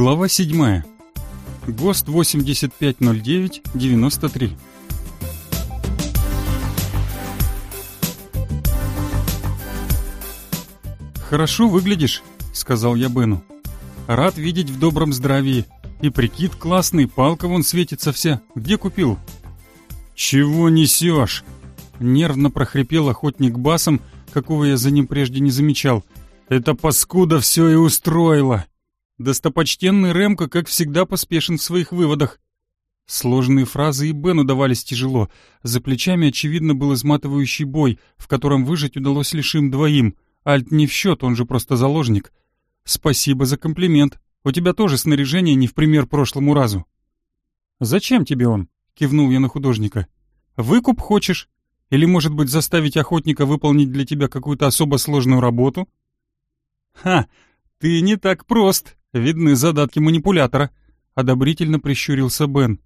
Глава 7. ГОСТ 8509-93. «Хорошо выглядишь», — сказал я Бену. «Рад видеть в добром здравии. И прикид классный, палка вон светится вся. Где купил?» «Чего несешь?» Нервно прохрипел охотник басом, какого я за ним прежде не замечал. «Это паскуда все и устроила!» Достопочтенный Ремко, как всегда, поспешен в своих выводах. Сложные фразы и Бену давались тяжело. За плечами, очевидно, был изматывающий бой, в котором выжить удалось лишь им двоим. Альт не в счет, он же просто заложник. Спасибо за комплимент. У тебя тоже снаряжение не в пример прошлому разу. «Зачем тебе он?» — кивнул я на художника. «Выкуп хочешь? Или, может быть, заставить охотника выполнить для тебя какую-то особо сложную работу?» «Ха! Ты не так прост!» Видны задатки манипулятора», — одобрительно прищурился Бен.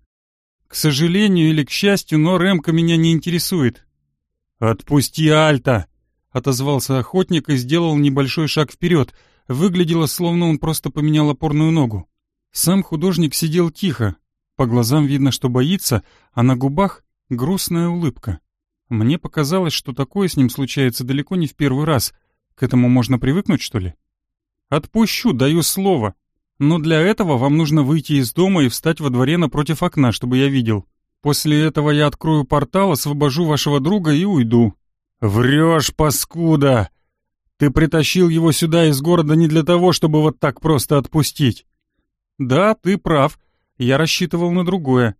«К сожалению или к счастью, но Рэмка меня не интересует». «Отпусти Альта!» — отозвался охотник и сделал небольшой шаг вперед. Выглядело, словно он просто поменял опорную ногу. Сам художник сидел тихо. По глазам видно, что боится, а на губах грустная улыбка. Мне показалось, что такое с ним случается далеко не в первый раз. К этому можно привыкнуть, что ли? Отпущу, даю слово. Но для этого вам нужно выйти из дома и встать во дворе напротив окна, чтобы я видел. После этого я открою портал, освобожу вашего друга и уйду». «Врешь, паскуда! Ты притащил его сюда из города не для того, чтобы вот так просто отпустить». «Да, ты прав. Я рассчитывал на другое.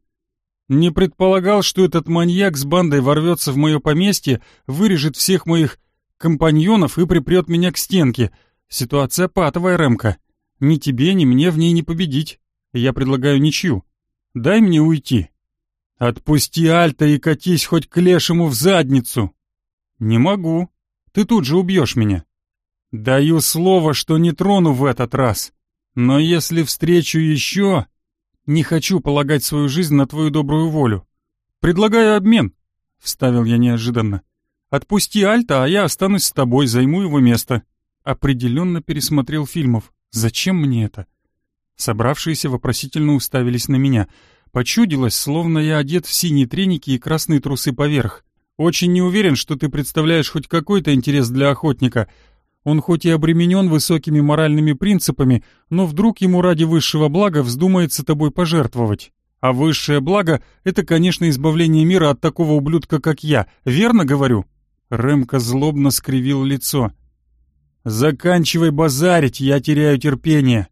Не предполагал, что этот маньяк с бандой ворвется в мое поместье, вырежет всех моих компаньонов и припрет меня к стенке, Ситуация патовая, Рэмка. Ни тебе, ни мне в ней не победить. Я предлагаю ничью. Дай мне уйти. Отпусти Альта и катись хоть к лешему в задницу. Не могу. Ты тут же убьешь меня. Даю слово, что не трону в этот раз. Но если встречу еще... Не хочу полагать свою жизнь на твою добрую волю. Предлагаю обмен, — вставил я неожиданно. Отпусти Альта, а я останусь с тобой, займу его место. Определенно пересмотрел фильмов. Зачем мне это? Собравшиеся вопросительно уставились на меня. Почудилось, словно я одет в синие треники и красные трусы поверх. Очень не уверен, что ты представляешь хоть какой-то интерес для охотника. Он хоть и обременен высокими моральными принципами, но вдруг ему ради высшего блага вздумается тобой пожертвовать. А высшее благо — это, конечно, избавление мира от такого ублюдка, как я. Верно говорю?» Рэмка злобно скривил лицо. «Заканчивай базарить, я теряю терпение!»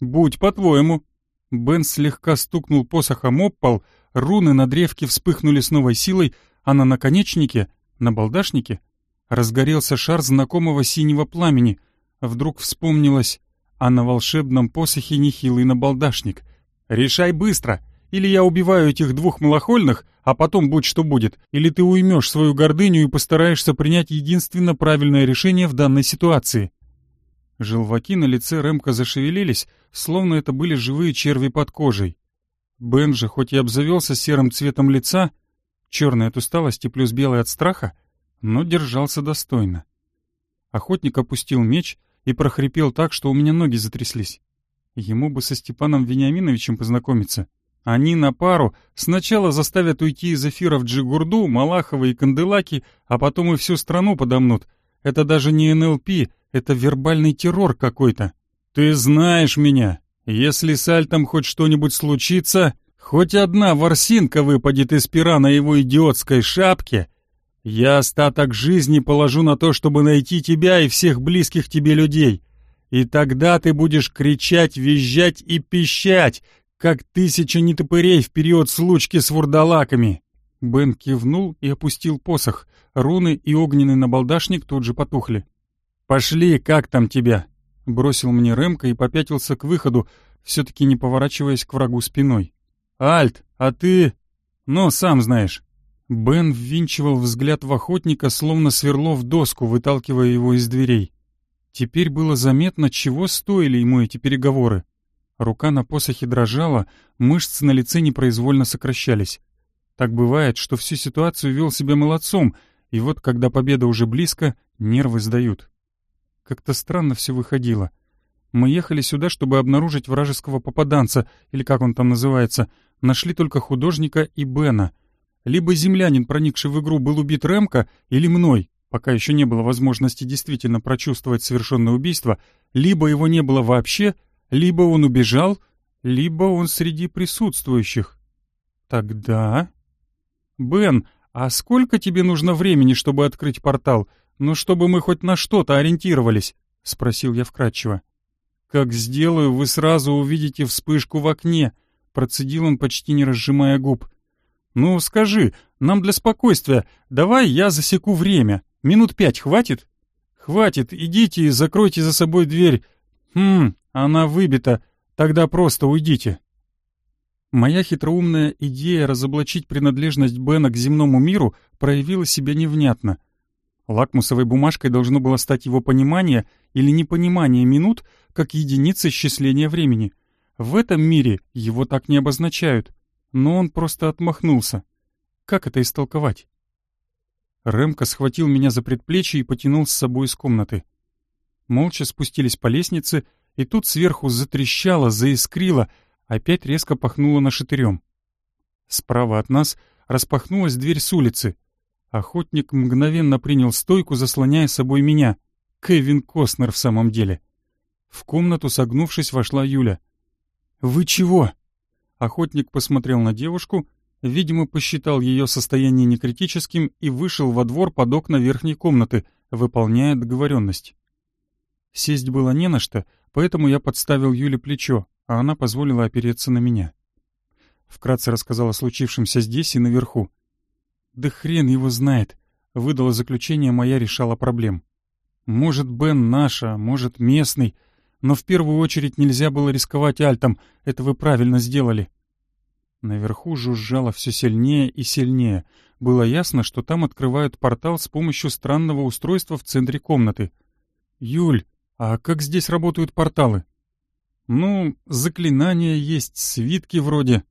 «Будь по-твоему!» Бен слегка стукнул посохом об пол, руны на древке вспыхнули с новой силой, а на наконечнике, на балдашнике, разгорелся шар знакомого синего пламени. Вдруг вспомнилось, а на волшебном посохе нехилый набалдашник. «Решай быстро!» Или я убиваю этих двух малохольных, а потом будь что будет, или ты уймешь свою гордыню и постараешься принять единственно правильное решение в данной ситуации». Желваки на лице Рэмка зашевелились, словно это были живые черви под кожей. Бен же, хоть и обзавелся серым цветом лица, черный от усталости плюс белый от страха, но держался достойно. Охотник опустил меч и прохрипел так, что у меня ноги затряслись. Ему бы со Степаном Вениаминовичем познакомиться — они на пару сначала заставят уйти из эфиров Джигурду, Малахова и Канделаки, а потом и всю страну подомнут. Это даже не НЛП, это вербальный террор какой-то. Ты знаешь меня. Если с Альтом хоть что-нибудь случится, хоть одна ворсинка выпадет из пера на его идиотской шапке, я остаток жизни положу на то, чтобы найти тебя и всех близких тебе людей. И тогда ты будешь кричать, визжать и пищать, как тысяча нетопырей в период случки с вурдалаками!» Бен кивнул и опустил посох. Руны и огненный набалдашник тут же потухли. «Пошли, как там тебя?» Бросил мне Рэмка и попятился к выходу, все-таки не поворачиваясь к врагу спиной. «Альт, а ты...» «Ну, сам знаешь». Бен ввинчивал взгляд в охотника, словно сверло в доску, выталкивая его из дверей. Теперь было заметно, чего стоили ему эти переговоры. Рука на посохе дрожала, мышцы на лице непроизвольно сокращались. Так бывает, что всю ситуацию вел себя молодцом, и вот, когда победа уже близко, нервы сдают. Как-то странно все выходило. Мы ехали сюда, чтобы обнаружить вражеского попаданца, или как он там называется. Нашли только художника и Бена. Либо землянин, проникший в игру, был убит Ремко, или мной, пока еще не было возможности действительно прочувствовать совершенное убийство, либо его не было вообще, либо он убежал, либо он среди присутствующих. Тогда... Бен, а сколько тебе нужно времени, чтобы открыть портал? Ну, чтобы мы хоть на что-то ориентировались, — спросил я вкратчиво. Как сделаю, вы сразу увидите вспышку в окне, — процедил он, почти не разжимая губ. Ну, скажи, нам для спокойствия, давай я засеку время. Минут пять хватит? Хватит, идите и закройте за собой дверь. Хм, она выбита, тогда просто уйдите. Моя хитроумная идея разоблачить принадлежность Бена к земному миру проявила себя невнятно. Лакмусовой бумажкой должно было стать его понимание или непонимание минут как единица исчисления времени. В этом мире его так не обозначают, но он просто отмахнулся. Как это истолковать? Рэмко схватил меня за предплечье и потянул с собой из комнаты. Молча спустились по лестнице, и тут сверху затрещало, заискрило — опять резко пахнуло нашатырем. Справа от нас распахнулась дверь с улицы. Охотник мгновенно принял стойку, заслоняя собой меня. Кевин Костнер в самом деле. В комнату, согнувшись, вошла Юля. «Вы чего?» Охотник посмотрел на девушку, видимо, посчитал ее состояние некритическим и вышел во двор под окна верхней комнаты, выполняя договоренность. Сесть было не на что, поэтому я подставил Юле плечо, а она позволила опереться на меня. Вкратце рассказала о случившемся здесь и наверху. «Да хрен его знает», — выдала заключение моя решала проблем. «Может, Бен наша, может, местный, но в первую очередь нельзя было рисковать альтом, это вы правильно сделали». Наверху жужжало все сильнее и сильнее. Было ясно, что там открывают портал с помощью странного устройства в центре комнаты. «Юль, а как здесь работают порталы?» Ну, заклинания есть, свитки вроде.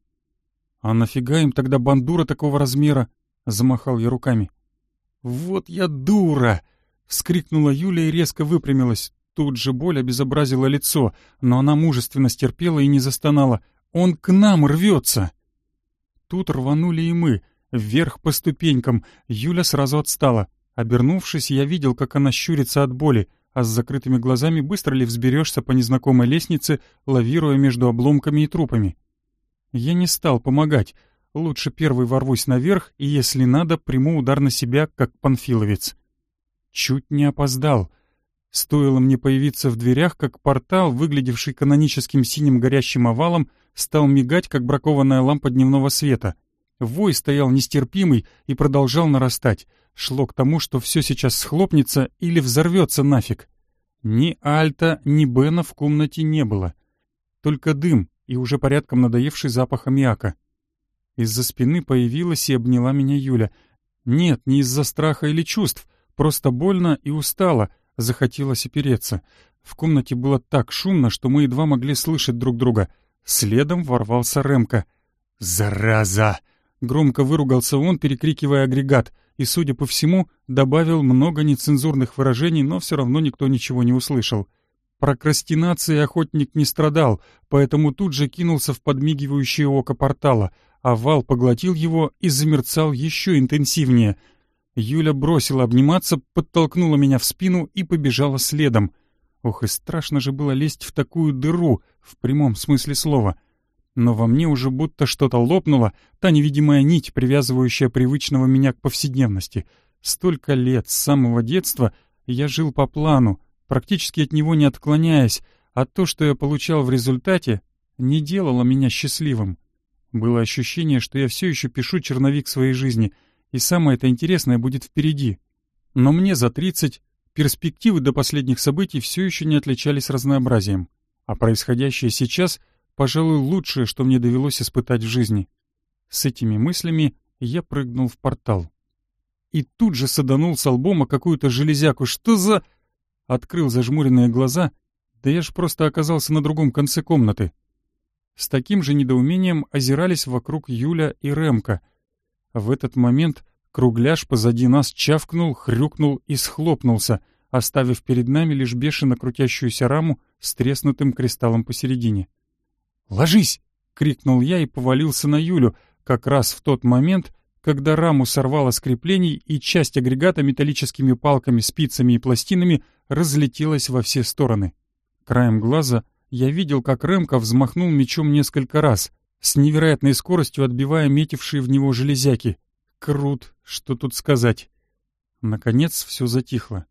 А нафига им тогда бандура такого размера? Замахал я руками. Вот я дура! Вскрикнула Юля и резко выпрямилась. Тут же боль обезобразила лицо, но она мужественно стерпела и не застонала. «Он к нам рвется!» Тут рванули и мы, вверх по ступенькам. Юля сразу отстала. Обернувшись, я видел, как она щурится от боли а с закрытыми глазами быстро ли взберешься по незнакомой лестнице, лавируя между обломками и трупами. Я не стал помогать. Лучше первый ворвусь наверх, и, если надо, приму удар на себя, как панфиловец. Чуть не опоздал. Стоило мне появиться в дверях, как портал, выглядевший каноническим синим горящим овалом, стал мигать, как бракованная лампа дневного света. Вой стоял нестерпимый и продолжал нарастать — шло к тому, что все сейчас схлопнется или взорвется нафиг. Ни Альта, ни Бена в комнате не было. Только дым и уже порядком надоевший запах аммиака. Из-за спины появилась и обняла меня Юля. Нет, не из-за страха или чувств, просто больно и устала, захотелось опереться. В комнате было так шумно, что мы едва могли слышать друг друга. Следом ворвался Ремка. «Зараза!» — громко выругался он, перекрикивая агрегат и, судя по всему, добавил много нецензурных выражений, но все равно никто ничего не услышал. Прокрастинацией охотник не страдал, поэтому тут же кинулся в подмигивающее око портала, а вал поглотил его и замерцал еще интенсивнее. Юля бросила обниматься, подтолкнула меня в спину и побежала следом. Ох, и страшно же было лезть в такую дыру, в прямом смысле слова — но во мне уже будто что-то лопнуло, та невидимая нить, привязывающая привычного меня к повседневности. Столько лет, с самого детства, я жил по плану, практически от него не отклоняясь, а то, что я получал в результате, не делало меня счастливым. Было ощущение, что я все еще пишу черновик своей жизни, и самое это интересное будет впереди. Но мне за тридцать перспективы до последних событий все еще не отличались разнообразием, а происходящее сейчас — Пожалуй, лучшее, что мне довелось испытать в жизни. С этими мыслями я прыгнул в портал. И тут же саданул с альбома какую-то железяку. Что за... Открыл зажмуренные глаза. Да я ж просто оказался на другом конце комнаты. С таким же недоумением озирались вокруг Юля и Ремка. В этот момент кругляш позади нас чавкнул, хрюкнул и схлопнулся, оставив перед нами лишь бешено крутящуюся раму с треснутым кристаллом посередине. «Ложись!» — крикнул я и повалился на Юлю, как раз в тот момент, когда раму сорвало с креплений и часть агрегата металлическими палками, спицами и пластинами разлетелась во все стороны. Краем глаза я видел, как Рэмко взмахнул мечом несколько раз, с невероятной скоростью отбивая метившие в него железяки. Крут, что тут сказать. Наконец все затихло.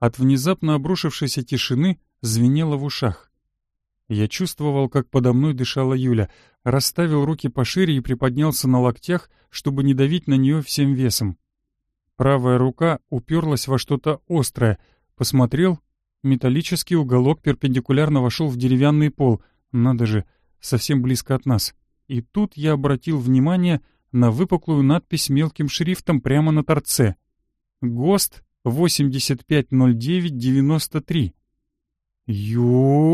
От внезапно обрушившейся тишины звенело в ушах. Я чувствовал, как подо мной дышала Юля, расставил руки пошире и приподнялся на локтях, чтобы не давить на нее всем весом. Правая рука уперлась во что-то острое, посмотрел, металлический уголок перпендикулярно вошел в деревянный пол, надо же, совсем близко от нас. И тут я обратил внимание на выпуклую надпись мелким шрифтом прямо на торце. ГОСТ 850993. «Юль!»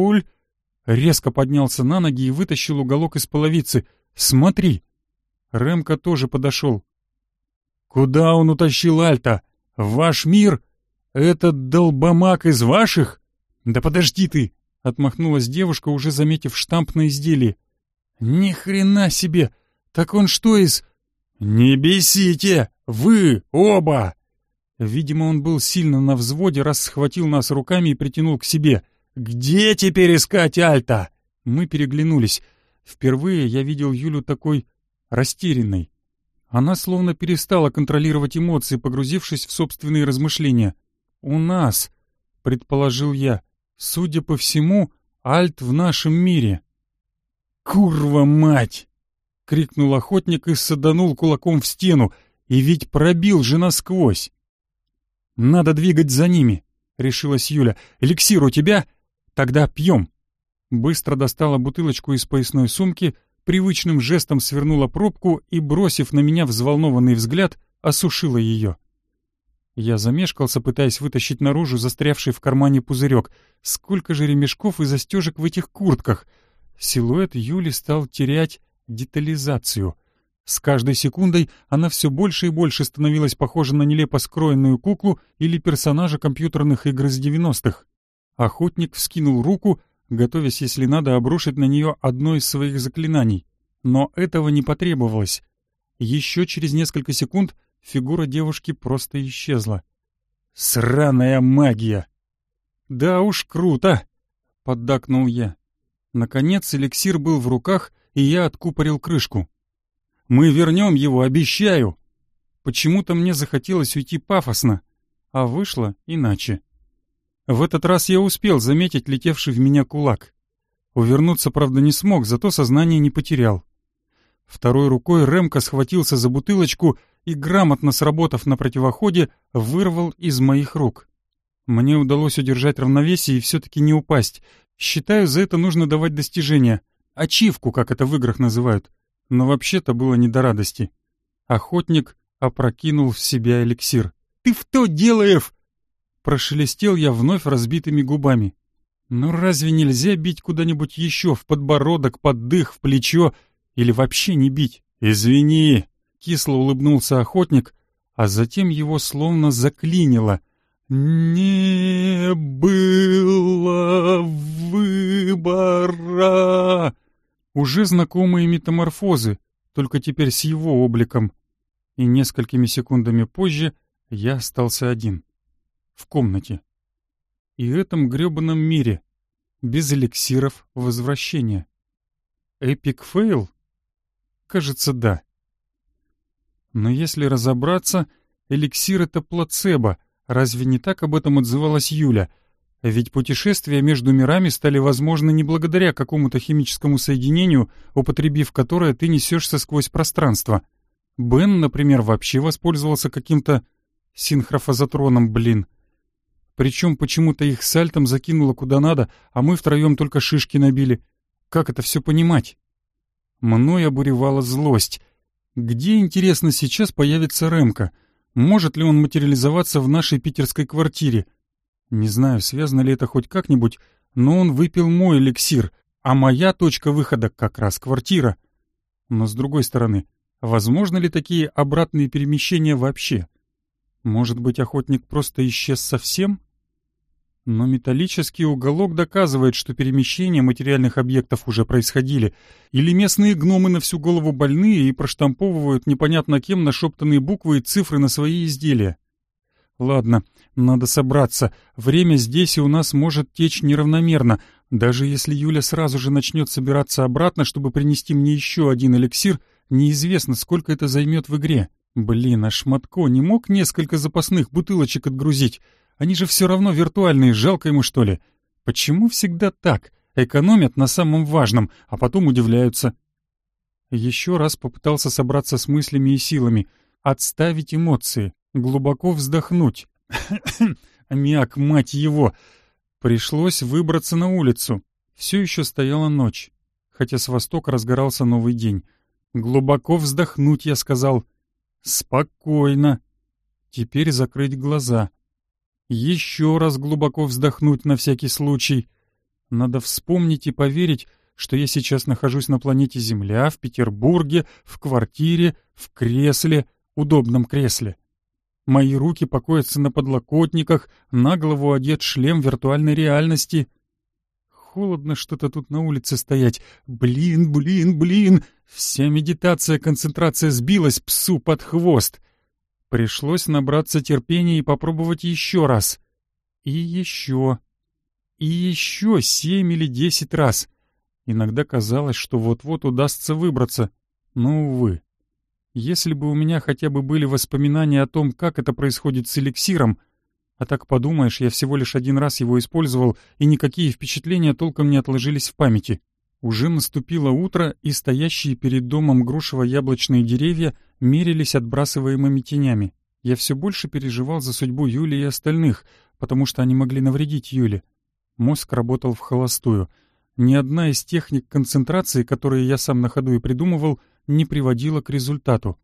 Резко поднялся на ноги и вытащил уголок из половицы. «Смотри!» Ремка тоже подошел. «Куда он утащил Альта? В ваш мир? Этот долбомак из ваших?» «Да подожди ты!» — отмахнулась девушка, уже заметив штамп на изделии. «Ни хрена себе! Так он что из...» «Не бесите! Вы оба!» Видимо, он был сильно на взводе, раз схватил нас руками и притянул к себе. «Где теперь искать Альта?» Мы переглянулись. Впервые я видел Юлю такой растерянной. Она словно перестала контролировать эмоции, погрузившись в собственные размышления. «У нас», — предположил я, — «судя по всему, Альт в нашем мире». «Курва мать!» — крикнул охотник и саданул кулаком в стену, и ведь пробил же насквозь. «Надо двигать за ними», — решилась Юля. «Эликсир у тебя? Тогда пьем». Быстро достала бутылочку из поясной сумки, привычным жестом свернула пробку и, бросив на меня взволнованный взгляд, осушила ее. Я замешкался, пытаясь вытащить наружу застрявший в кармане пузырек. Сколько же ремешков и застежек в этих куртках! Силуэт Юли стал терять детализацию. С каждой секундой она все больше и больше становилась похожа на нелепо скроенную куклу или персонажа компьютерных игр из 90-х. Охотник вскинул руку, готовясь, если надо, обрушить на нее одно из своих заклинаний. Но этого не потребовалось. Еще через несколько секунд фигура девушки просто исчезла. «Сраная магия!» «Да уж круто!» — поддакнул я. Наконец эликсир был в руках, и я откупорил крышку. Мы вернем его, обещаю!» Почему-то мне захотелось уйти пафосно, а вышло иначе. В этот раз я успел заметить летевший в меня кулак. Увернуться, правда, не смог, зато сознание не потерял. Второй рукой Ремка схватился за бутылочку и, грамотно сработав на противоходе, вырвал из моих рук. Мне удалось удержать равновесие и все-таки не упасть. Считаю, за это нужно давать достижения. Ачивку, как это в играх называют но вообще-то было не до радости. Охотник опрокинул в себя эликсир. «Ты в то делаешь!» Прошелестел я вновь разбитыми губами. «Ну разве нельзя бить куда-нибудь еще, в подбородок, под дых, в плечо, или вообще не бить?» «Извини!» — кисло улыбнулся охотник, а затем его словно заклинило. «Не было выбора!» Уже знакомые метаморфозы, только теперь с его обликом. И несколькими секундами позже я остался один. В комнате. И этом грёбаном мире. Без эликсиров возвращения. Epic fail? Кажется, да. Но если разобраться, эликсир — это плацебо. Разве не так об этом отзывалась Юля? Ведь путешествия между мирами стали возможны не благодаря какому-то химическому соединению, употребив которое ты несешься сквозь пространство. Бен, например, вообще воспользовался каким-то синхрофазотроном, блин. Причем почему-то их сальтом закинуло куда надо, а мы втроем только шишки набили. Как это все понимать? Мной обуревала злость. Где, интересно, сейчас появится Ремка? Может ли он материализоваться в нашей питерской квартире? Не знаю, связано ли это хоть как-нибудь, но он выпил мой эликсир, а моя точка выхода как раз квартира. Но с другой стороны, возможно ли такие обратные перемещения вообще? Может быть, охотник просто исчез совсем? Но металлический уголок доказывает, что перемещения материальных объектов уже происходили. Или местные гномы на всю голову больные и проштамповывают непонятно кем нашептанные буквы и цифры на свои изделия. Ладно, надо собраться. Время здесь и у нас может течь неравномерно. Даже если Юля сразу же начнет собираться обратно, чтобы принести мне еще один эликсир, неизвестно, сколько это займет в игре. Блин, а Шматко не мог несколько запасных бутылочек отгрузить? Они же все равно виртуальные, жалко ему что ли? Почему всегда так? Экономят на самом важном, а потом удивляются. Еще раз попытался собраться с мыслями и силами, отставить эмоции, глубоко вздохнуть. Аммиак, мать его! Пришлось выбраться на улицу. Все еще стояла ночь, хотя с востока разгорался новый день. Глубоко вздохнуть, я сказал. Спокойно. Теперь закрыть глаза еще раз глубоко вздохнуть на всякий случай. Надо вспомнить и поверить, что я сейчас нахожусь на планете Земля, в Петербурге, в квартире, в кресле, удобном кресле. Мои руки покоятся на подлокотниках, на голову одет шлем виртуальной реальности. Холодно что-то тут на улице стоять. Блин, блин, блин! Вся медитация, концентрация сбилась псу под хвост. Пришлось набраться терпения и попробовать еще раз. И еще. И еще семь или десять раз. Иногда казалось, что вот-вот удастся выбраться. Но, увы. Если бы у меня хотя бы были воспоминания о том, как это происходит с эликсиром, а так подумаешь, я всего лишь один раз его использовал, и никакие впечатления толком не отложились в памяти. Уже наступило утро, и стоящие перед домом грушево-яблочные деревья мерились отбрасываемыми тенями. Я все больше переживал за судьбу Юли и остальных, потому что они могли навредить Юле. Мозг работал в холостую. Ни одна из техник концентрации, которые я сам на ходу и придумывал, не приводила к результату.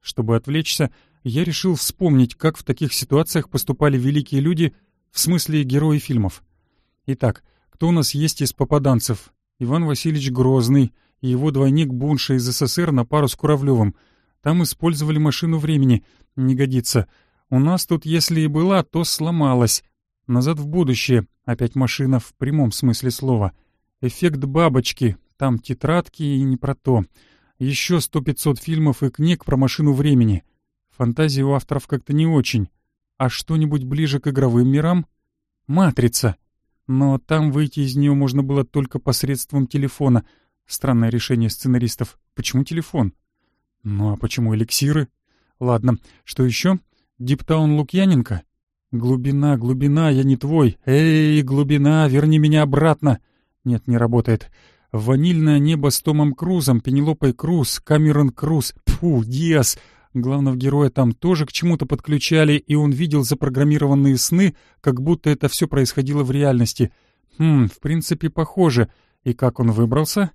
Чтобы отвлечься, я решил вспомнить, как в таких ситуациях поступали великие люди, в смысле герои фильмов. Итак, кто у нас есть из попаданцев? Иван Васильевич Грозный и его двойник Бунша из СССР на пару с Куравлевым. Там использовали машину времени. Не годится. У нас тут, если и была, то сломалась. Назад в будущее. Опять машина в прямом смысле слова. Эффект бабочки. Там тетрадки и не про то. Еще сто-пятьсот фильмов и книг про машину времени. Фантазии у авторов как-то не очень. А что-нибудь ближе к игровым мирам? «Матрица». Но там выйти из нее можно было только посредством телефона. Странное решение сценаристов. Почему телефон? Ну а почему эликсиры? Ладно, что еще? Диптаун Лукьяненко? Глубина, глубина, я не твой. Эй, глубина, верни меня обратно. Нет, не работает. Ванильное небо с Томом Крузом, Пенелопой Круз, Камерон Круз. Фу, Диас. Главного героя там тоже к чему-то подключали, и он видел запрограммированные сны, как будто это все происходило в реальности. Хм, в принципе, похоже. И как он выбрался?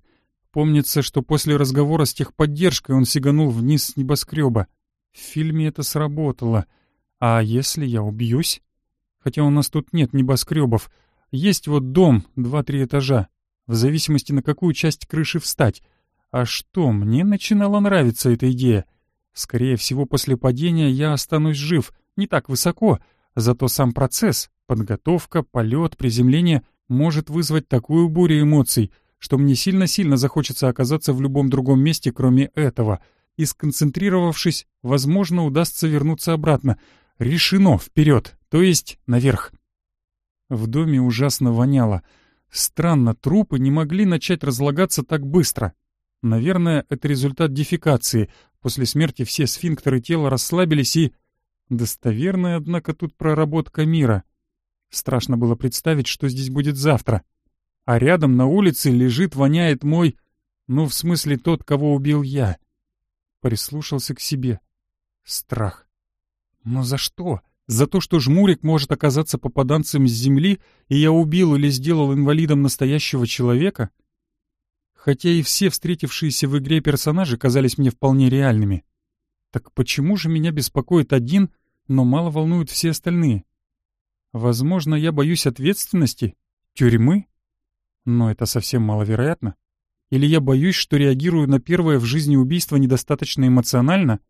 Помнится, что после разговора с техподдержкой он сиганул вниз с небоскреба. В фильме это сработало. А если я убьюсь? Хотя у нас тут нет небоскребов. Есть вот дом, два-три этажа. В зависимости на какую часть крыши встать. А что, мне начинала нравиться эта идея. Скорее всего, после падения я останусь жив, не так высоко, зато сам процесс, подготовка, полет, приземление может вызвать такую бурю эмоций, что мне сильно-сильно захочется оказаться в любом другом месте, кроме этого, и, сконцентрировавшись, возможно, удастся вернуться обратно. Решено, вперед, то есть наверх. В доме ужасно воняло. Странно, трупы не могли начать разлагаться так быстро. Наверное, это результат дефекации, После смерти все сфинктеры тела расслабились и... Достоверная, однако, тут проработка мира. Страшно было представить, что здесь будет завтра. А рядом на улице лежит, воняет мой... Ну, в смысле, тот, кого убил я. Прислушался к себе. Страх. Но за что? За то, что жмурик может оказаться попаданцем с земли, и я убил или сделал инвалидом настоящего человека? — хотя и все встретившиеся в игре персонажи казались мне вполне реальными. Так почему же меня беспокоит один, но мало волнуют все остальные? Возможно, я боюсь ответственности? Тюрьмы? Но это совсем маловероятно. Или я боюсь, что реагирую на первое в жизни убийство недостаточно эмоционально?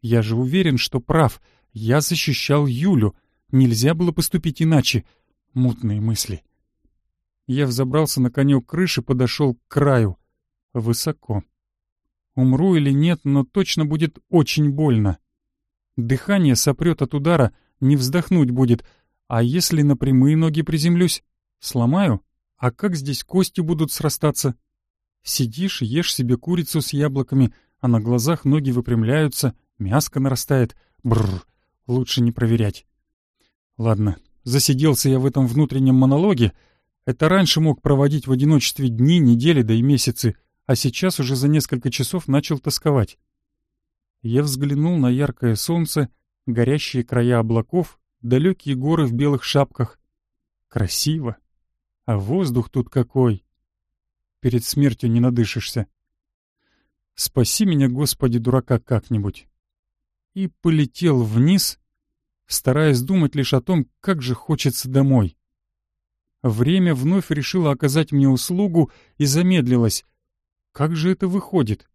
Я же уверен, что прав. Я защищал Юлю. Нельзя было поступить иначе. Мутные мысли. Я взобрался на конек крыши, подошел к краю. Высоко. Умру или нет, но точно будет очень больно. Дыхание сопрет от удара, не вздохнуть будет. А если на прямые ноги приземлюсь? Сломаю? А как здесь кости будут срастаться? Сидишь, ешь себе курицу с яблоками, а на глазах ноги выпрямляются, мяско нарастает. Бррр, лучше не проверять. Ладно, засиделся я в этом внутреннем монологе. Это раньше мог проводить в одиночестве дни, недели, да и месяцы, а сейчас уже за несколько часов начал тосковать. Я взглянул на яркое солнце, горящие края облаков, далекие горы в белых шапках. Красиво. А воздух тут какой! Перед смертью не надышишься. Спаси меня, Господи, дурака, как-нибудь. И полетел вниз, стараясь думать лишь о том, как же хочется домой. Время вновь решило оказать мне услугу и замедлилось. Как же это выходит?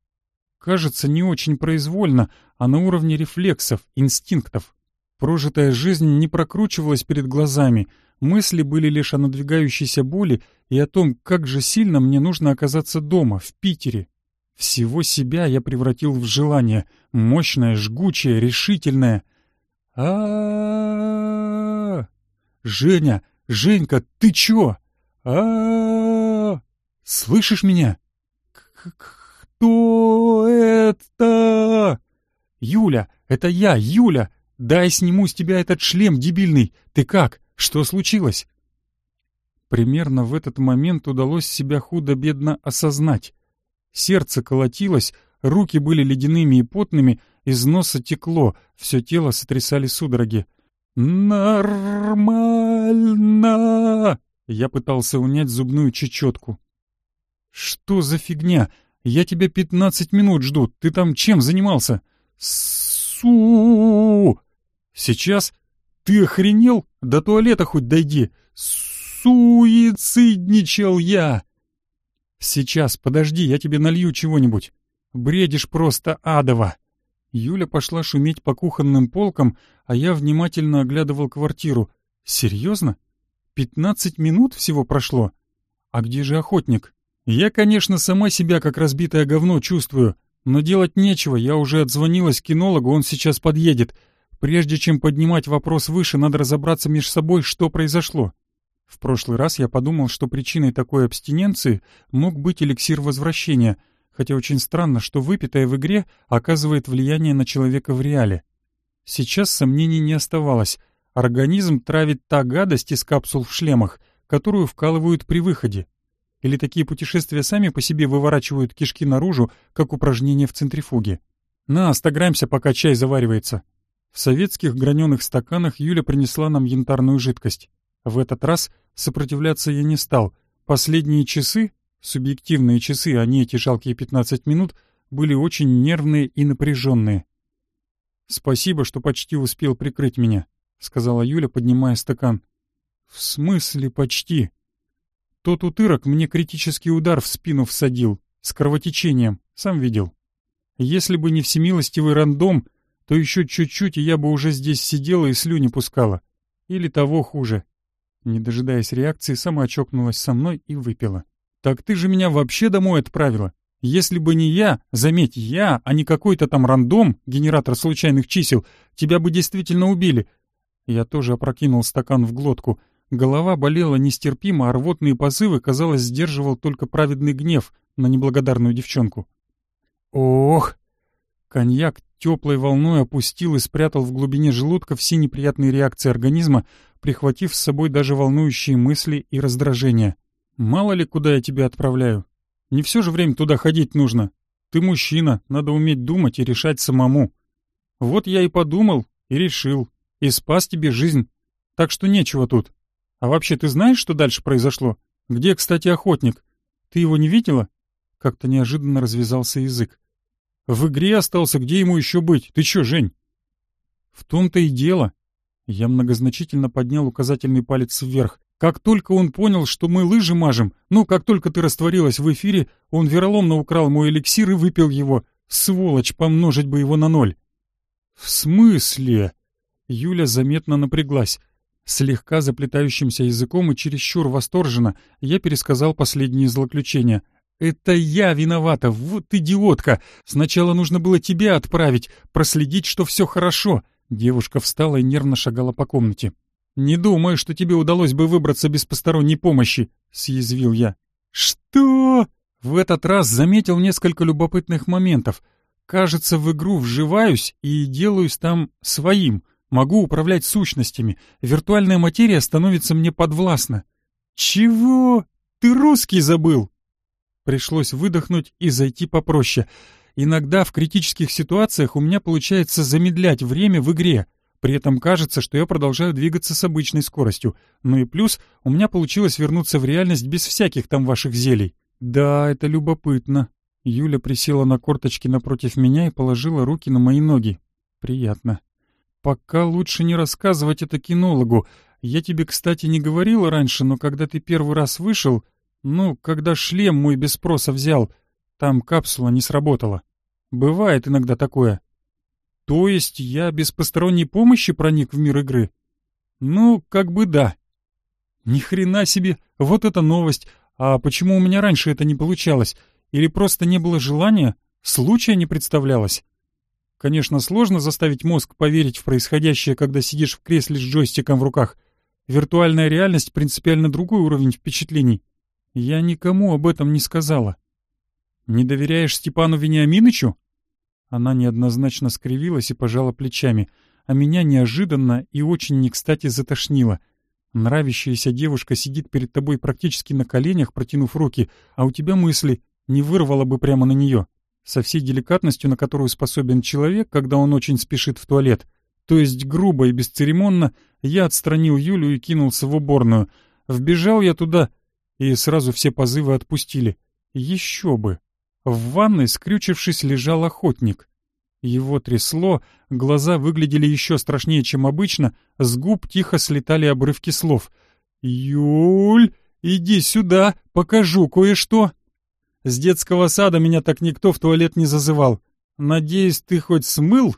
Кажется, не очень произвольно, а на уровне рефлексов, инстинктов. Прожитая жизнь не прокручивалась перед глазами, мысли были лишь о надвигающейся боли и о том, как же сильно мне нужно оказаться дома, в Питере. Всего себя я превратил в желание, мощное, жгучее, решительное. а Женя, Женька, ты чё? а Слышишь меня? «Кто это?» «Юля, это я, Юля! Дай сниму с тебя этот шлем дебильный! Ты как? Что случилось?» Примерно в этот момент удалось себя худо-бедно осознать. Сердце колотилось, руки были ледяными и потными, из носа текло, все тело сотрясали судороги. «Нормально!» Я пытался унять зубную чечетку. «Что за фигня? Я тебя пятнадцать минут жду. Ты там чем занимался?» «Су...» «Сейчас? Ты охренел? До туалета хоть дойди!» «Суицидничал я!» «Сейчас, подожди, я тебе налью чего-нибудь. Бредишь просто адово!» Юля пошла шуметь по кухонным полкам, а я внимательно оглядывал квартиру. «Серьезно? Пятнадцать минут всего прошло? А где же охотник?» Я, конечно, сама себя как разбитое говно чувствую, но делать нечего, я уже отзвонилась кинологу, он сейчас подъедет. Прежде чем поднимать вопрос выше, надо разобраться между собой, что произошло. В прошлый раз я подумал, что причиной такой абстиненции мог быть эликсир возвращения, хотя очень странно, что выпитое в игре оказывает влияние на человека в реале. Сейчас сомнений не оставалось. Организм травит та гадость из капсул в шлемах, которую вкалывают при выходе. Или такие путешествия сами по себе выворачивают кишки наружу, как упражнение в центрифуге? На, остаграемся, пока чай заваривается. В советских граненых стаканах Юля принесла нам янтарную жидкость. В этот раз сопротивляться я не стал. Последние часы, субъективные часы, а не эти жалкие 15 минут, были очень нервные и напряженные. «Спасибо, что почти успел прикрыть меня», — сказала Юля, поднимая стакан. «В смысле почти?» Тот утырок мне критический удар в спину всадил, с кровотечением, сам видел. Если бы не всемилостивый рандом, то еще чуть-чуть, и я бы уже здесь сидела и слюни пускала. Или того хуже. Не дожидаясь реакции, сама чокнулась со мной и выпила. «Так ты же меня вообще домой отправила. Если бы не я, заметь, я, а не какой-то там рандом, генератор случайных чисел, тебя бы действительно убили». Я тоже опрокинул стакан в глотку — Голова болела нестерпимо, а рвотные позывы, казалось, сдерживал только праведный гнев на неблагодарную девчонку. Ох! Коньяк теплой волной опустил и спрятал в глубине желудка все неприятные реакции организма, прихватив с собой даже волнующие мысли и раздражения. «Мало ли, куда я тебя отправляю. Не все же время туда ходить нужно. Ты мужчина, надо уметь думать и решать самому. Вот я и подумал, и решил, и спас тебе жизнь. Так что нечего тут. А вообще ты знаешь, что дальше произошло? Где, кстати, охотник? Ты его не видела? Как-то неожиданно развязался язык. В игре остался, где ему еще быть? Ты че, Жень? В том-то и дело. Я многозначительно поднял указательный палец вверх. Как только он понял, что мы лыжи мажем, ну, как только ты растворилась в эфире, он вероломно украл мой эликсир и выпил его. Сволочь, помножить бы его на ноль. В смысле? Юля заметно напряглась. Слегка заплетающимся языком и чересчур восторженно я пересказал последние злоключения. «Это я виновата, вот идиотка! Сначала нужно было тебя отправить, проследить, что все хорошо!» Девушка встала и нервно шагала по комнате. «Не думаю, что тебе удалось бы выбраться без посторонней помощи», — съязвил я. «Что?» В этот раз заметил несколько любопытных моментов. Кажется, в игру вживаюсь и делаюсь там своим. Могу управлять сущностями. Виртуальная материя становится мне подвластна. «Чего? Ты русский забыл?» Пришлось выдохнуть и зайти попроще. Иногда в критических ситуациях у меня получается замедлять время в игре. При этом кажется, что я продолжаю двигаться с обычной скоростью. Ну и плюс, у меня получилось вернуться в реальность без всяких там ваших зелий. Да, это любопытно. Юля присела на корточки напротив меня и положила руки на мои ноги. Приятно. Пока лучше не рассказывать это кинологу. Я тебе, кстати, не говорила раньше, но когда ты первый раз вышел, ну, когда шлем мой без спроса взял, там капсула не сработала. Бывает иногда такое. То есть я без посторонней помощи проник в мир игры? Ну, как бы да. Ни хрена себе, вот это новость. А почему у меня раньше это не получалось? Или просто не было желания? Случая не представлялось? Конечно, сложно заставить мозг поверить в происходящее, когда сидишь в кресле с джойстиком в руках. Виртуальная реальность — принципиально другой уровень впечатлений. Я никому об этом не сказала. «Не доверяешь Степану Вениаминовичу?» Она неоднозначно скривилась и пожала плечами, а меня неожиданно и очень не кстати затошнило. Нравящаяся девушка сидит перед тобой практически на коленях, протянув руки, а у тебя мысли не вырвало бы прямо на нее. Со всей деликатностью, на которую способен человек, когда он очень спешит в туалет. То есть грубо и бесцеремонно я отстранил Юлю и кинулся в уборную. Вбежал я туда, и сразу все позывы отпустили. Еще бы! В ванной, скрючившись, лежал охотник. Его трясло, глаза выглядели еще страшнее, чем обычно, с губ тихо слетали обрывки слов. «Юль, иди сюда, покажу кое-что!» С детского сада меня так никто в туалет не зазывал. Надеюсь, ты хоть смыл